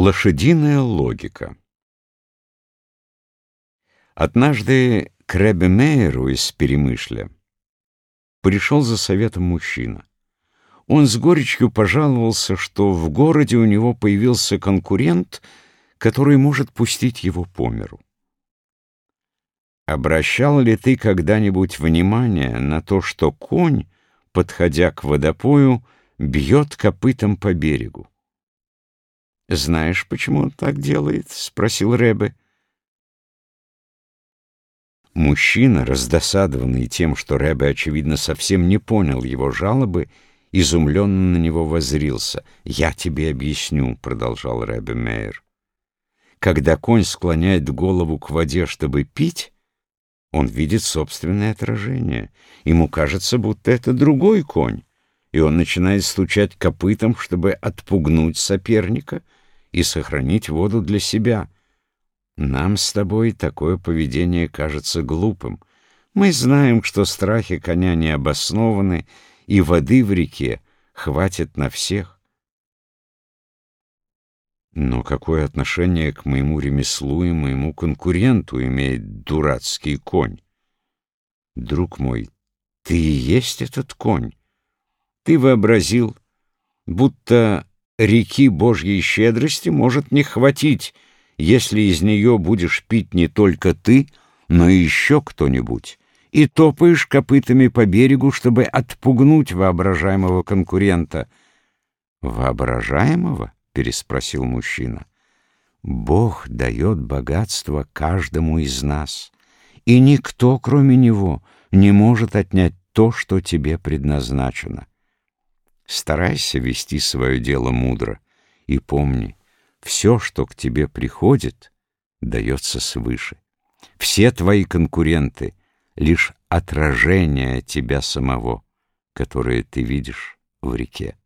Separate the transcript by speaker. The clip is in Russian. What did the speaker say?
Speaker 1: Лошадиная логика Однажды к Ребе Мейеру из Перемышля пришел за советом мужчина. Он с горечью пожаловался, что в городе у него появился конкурент, который может пустить его по миру. Обращал ли ты когда-нибудь внимание на то, что конь, подходя к водопою, бьет копытом по берегу? «Знаешь, почему он так делает?» — спросил Ребе. Мужчина, раздосадованный тем, что Ребе, очевидно, совсем не понял его жалобы, изумленно на него возрился. «Я тебе объясню», — продолжал Ребе Мейер. «Когда конь склоняет голову к воде, чтобы пить, он видит собственное отражение. Ему кажется, будто это другой конь, и он начинает стучать копытом, чтобы отпугнуть соперника и сохранить воду для себя. Нам с тобой такое поведение кажется глупым. Мы знаем, что страхи коня не обоснованы, и воды в реке хватит на всех. Но какое отношение к моему ремеслу и моему конкуренту имеет дурацкий конь? Друг мой, ты и есть этот конь. Ты вообразил, будто реки Божьей щедрости может не хватить, если из нее будешь пить не только ты, но и еще кто-нибудь, и топаешь копытами по берегу, чтобы отпугнуть воображаемого конкурента. Воображаемого? переспросил мужчина. Бог дает богатство каждому из нас, и никто, кроме Него, не может отнять то, что тебе предназначено. Старайся вести свое дело мудро, и помни, все, что к тебе приходит, дается свыше. Все твои конкуренты — лишь отражение тебя самого, которое ты видишь в реке.